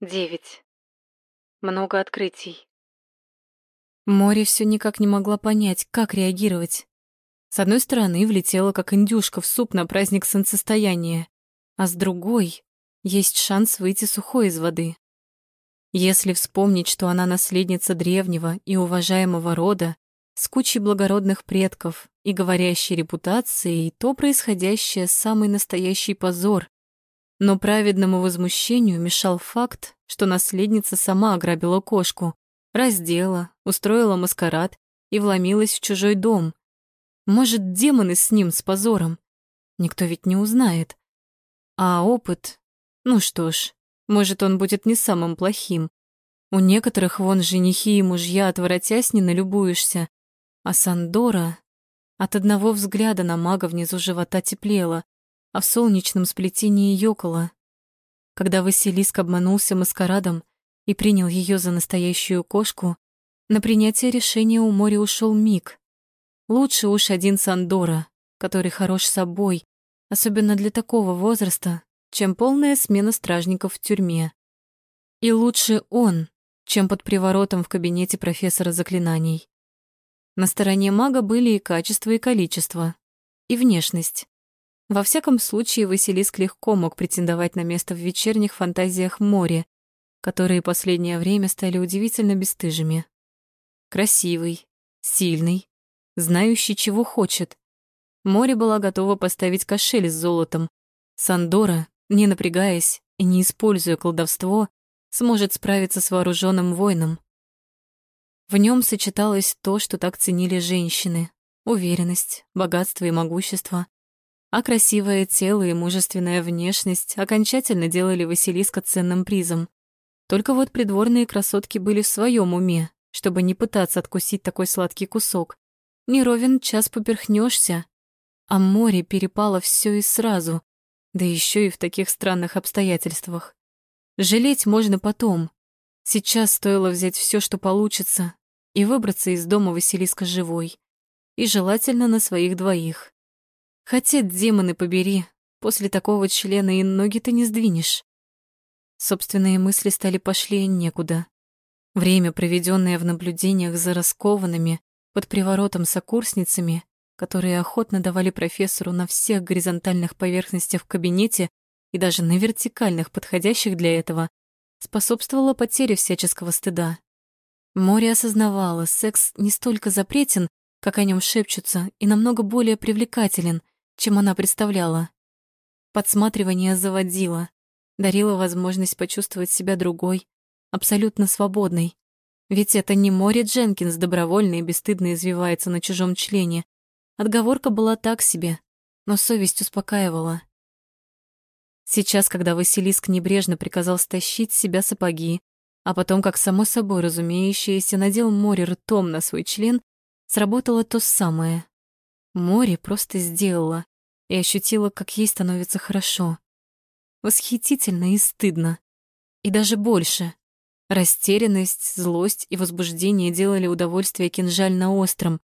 Девять. Много открытий. Море все никак не могла понять, как реагировать. С одной стороны, влетела как индюшка в суп на праздник солнцестояния, а с другой есть шанс выйти сухой из воды. Если вспомнить, что она наследница древнего и уважаемого рода, с кучей благородных предков и говорящей репутацией, то происходящее самый настоящий позор. Но праведному возмущению мешал факт, что наследница сама ограбила кошку, раздела, устроила маскарад и вломилась в чужой дом. Может, демоны с ним, с позором? Никто ведь не узнает. А опыт? Ну что ж, может, он будет не самым плохим. У некоторых вон женихи и мужья, отворотясь, не налюбуешься. А Сандора... От одного взгляда на мага внизу живота теплело, а в солнечном сплетении ёкало. Когда Василиск обманулся маскарадом и принял ее за настоящую кошку, на принятие решения у моря ушел миг. Лучше уж один Сандора, который хорош собой, особенно для такого возраста, чем полная смена стражников в тюрьме. И лучше он, чем под приворотом в кабинете профессора заклинаний. На стороне мага были и качество, и количество, и внешность. Во всяком случае, Василиск легко мог претендовать на место в вечерних фантазиях море, которые последнее время стали удивительно бесстыжими. Красивый, сильный, знающий, чего хочет. Море была готова поставить кошель с золотом. Сандора не напрягаясь и не используя колдовство, сможет справиться с вооруженным воином. В нем сочеталось то, что так ценили женщины — уверенность, богатство и могущество. А красивое тело и мужественная внешность окончательно делали Василиска ценным призом. Только вот придворные красотки были в своем уме, чтобы не пытаться откусить такой сладкий кусок. Не ровен час поперхнешься, а море перепало все и сразу, да еще и в таких странных обстоятельствах. Жалеть можно потом. Сейчас стоило взять все, что получится, и выбраться из дома Василиска живой. И желательно на своих двоих. Хотя, демоны побери, после такого члена и ноги ты не сдвинешь. Собственные мысли стали пошли некуда. Время, проведенное в наблюдениях за раскованными, под приворотом сокурсницами, которые охотно давали профессору на всех горизонтальных поверхностях в кабинете и даже на вертикальных, подходящих для этого, способствовало потере всяческого стыда. Море осознавало, секс не столько запретен, как о нем шепчутся, и намного более привлекателен, чем она представляла. Подсматривание заводило, дарило возможность почувствовать себя другой, абсолютно свободной. Ведь это не море Дженкинс добровольно и бесстыдно извивается на чужом члене, Отговорка была так себе, но совесть успокаивала. Сейчас, когда Василиск небрежно приказал стащить с себя сапоги, а потом, как само собой разумеющееся, надел море ртом на свой член, сработало то самое. Море просто сделала и ощутила, как ей становится хорошо. Восхитительно и стыдно. И даже больше. Растерянность, злость и возбуждение делали удовольствие кинжально острым,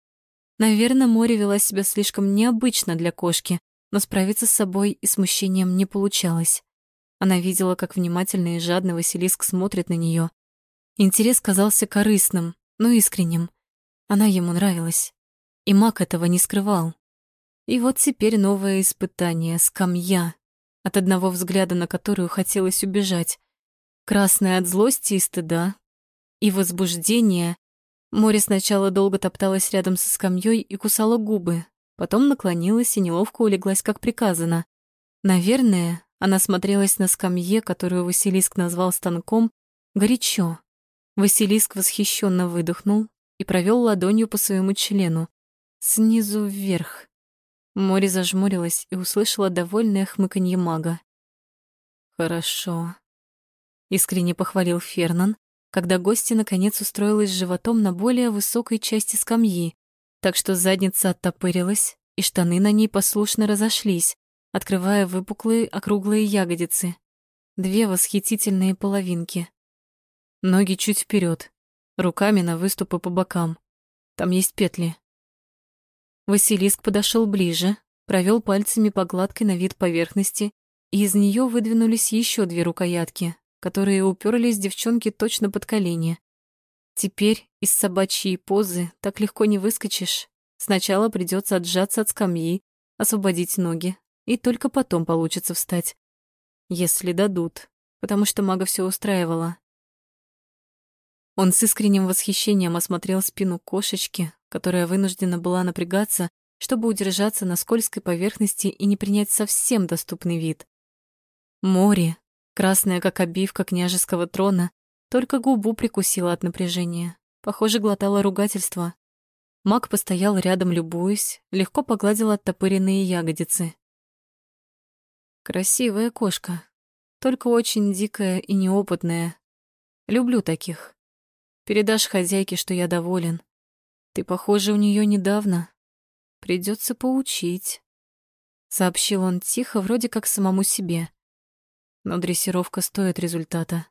Наверное, море вела себя слишком необычно для кошки, но справиться с собой и смущением не получалось. Она видела, как внимательно и жадно Василиск смотрит на нее. Интерес казался корыстным, но искренним. Она ему нравилась. И маг этого не скрывал. И вот теперь новое испытание — скамья, от одного взгляда на которую хотелось убежать. Красная от злости и стыда, и возбуждения, Море сначала долго топталась рядом со скамьей и кусала губы, потом наклонилась и неловко улеглась, как приказано. Наверное, она смотрелась на скамье, которую Василиск назвал станком, горячо. Василиск восхищенно выдохнул и провел ладонью по своему члену, снизу вверх. Море зажмурилась и услышала довольное хмыканье мага. «Хорошо», — искренне похвалил Фернан, когда гостья наконец устроилась животом на более высокой части скамьи, так что задница оттопырилась, и штаны на ней послушно разошлись, открывая выпуклые округлые ягодицы. Две восхитительные половинки. Ноги чуть вперед, руками на выступы по бокам. Там есть петли. Василиск подошел ближе, провел пальцами по гладкой на вид поверхности, и из нее выдвинулись еще две рукоятки, которые уперлись девчонке точно под колени. Теперь из собачьей позы так легко не выскочишь. Сначала придется отжаться от скамьи, освободить ноги, и только потом получится встать. Если дадут, потому что мага все устраивала. Он с искренним восхищением осмотрел спину кошечки, которая вынуждена была напрягаться, чтобы удержаться на скользкой поверхности и не принять совсем доступный вид. Море, красное как обивка княжеского трона, только губу прикусила от напряжения. Похоже, глотала ругательство. Маг постоял рядом, любуясь, легко погладил оттопыренные ягодицы. Красивая кошка, только очень дикая и неопытная. Люблю таких. Передашь хозяйке, что я доволен. Ты, похоже, у нее недавно. Придется поучить. Сообщил он тихо, вроде как самому себе. Но дрессировка стоит результата.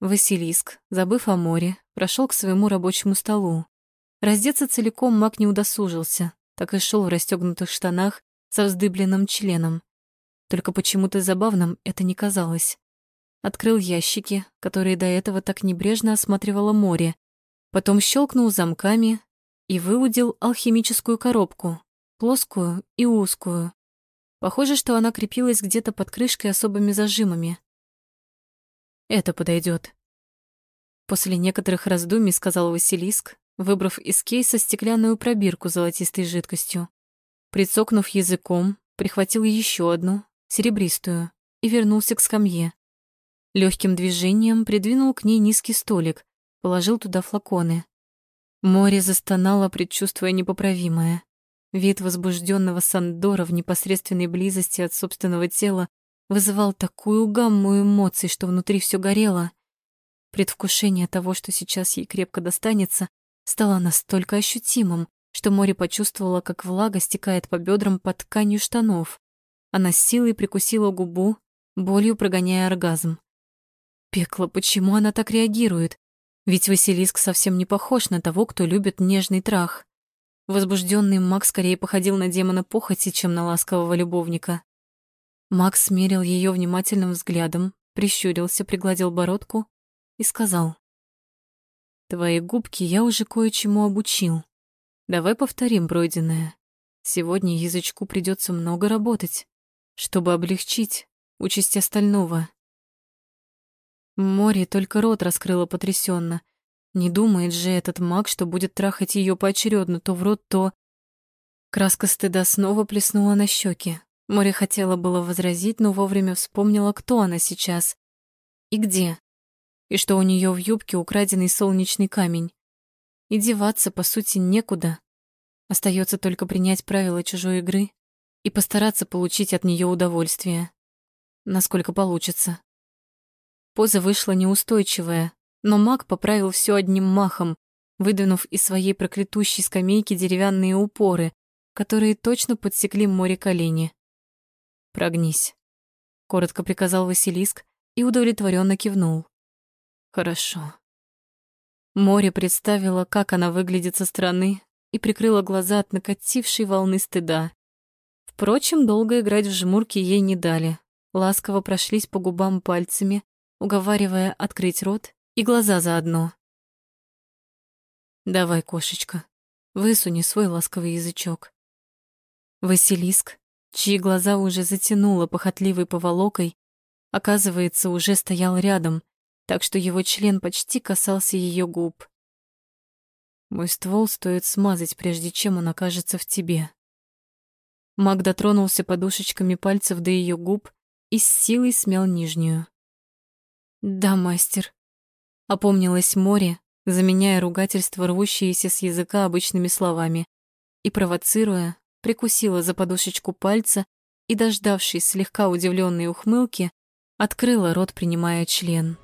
Василиск, забыв о море, прошел к своему рабочему столу. Раздеться целиком маг не удосужился, так и шел в расстегнутых штанах со вздыбленным членом. Только почему-то забавным это не казалось. Открыл ящики, которые до этого так небрежно осматривало море, потом щелкнул замками и выудил алхимическую коробку, плоскую и узкую. Похоже, что она крепилась где-то под крышкой особыми зажимами. Это подойдет. После некоторых раздумий сказал Василиск, выбрав из кейса стеклянную пробирку золотистой жидкостью. Прицокнув языком, прихватил еще одну, серебристую, и вернулся к скамье. Легким движением придвинул к ней низкий столик, положил туда флаконы. Море застонало, предчувствуя непоправимое. Вид возбужденного Сандора в непосредственной близости от собственного тела вызывал такую гамму эмоций, что внутри все горело. Предвкушение того, что сейчас ей крепко достанется, стало настолько ощутимым, что море почувствовало, как влага стекает по бедрам под тканью штанов. Она с силой прикусила губу, болью прогоняя оргазм. Пекло, почему она так реагирует? Ведь Василиск совсем не похож на того, кто любит нежный трах. Возбужденный Макс скорее походил на демона похоти, чем на ласкового любовника. Макс смерил ее внимательным взглядом, прищурился, пригладил бородку и сказал. «Твои губки я уже кое-чему обучил. Давай повторим пройденное. Сегодня язычку придется много работать, чтобы облегчить участь остального. Море только рот раскрыла потрясенно. Не думает же этот маг, что будет трахать ее поочередно то в рот, то... Краска стыда снова плеснула на щеки. Море хотела было возразить, но вовремя вспомнила, кто она сейчас и где, и что у нее в юбке украденный солнечный камень. И деваться, по сути, некуда. Остается только принять правила чужой игры и постараться получить от нее удовольствие. Насколько получится. Поза вышла неустойчивая, но маг поправил все одним махом, выдвинув из своей проклятущей скамейки деревянные упоры, которые точно подсекли море колени. «Прогнись», — коротко приказал Василиск и удовлетворенно кивнул. «Хорошо». Море представило, как она выглядит со стороны, и прикрыла глаза от накатившей волны стыда. Впрочем, долго играть в жмурки ей не дали. Ласково прошлись по губам пальцами, уговаривая открыть рот и глаза заодно. «Давай, кошечка, высуни свой ласковый язычок». Василиск, чьи глаза уже затянуло похотливой поволокой, оказывается, уже стоял рядом, так что его член почти касался ее губ. Мой ствол стоит смазать, прежде чем он окажется в тебе. Маг дотронулся подушечками пальцев до ее губ и с силой смял нижнюю. «Да, мастер», — опомнилось море, заменяя ругательство, рвущиеся с языка обычными словами, и, провоцируя, прикусила за подушечку пальца и, дождавшись слегка удивленной ухмылки, открыла рот, принимая член.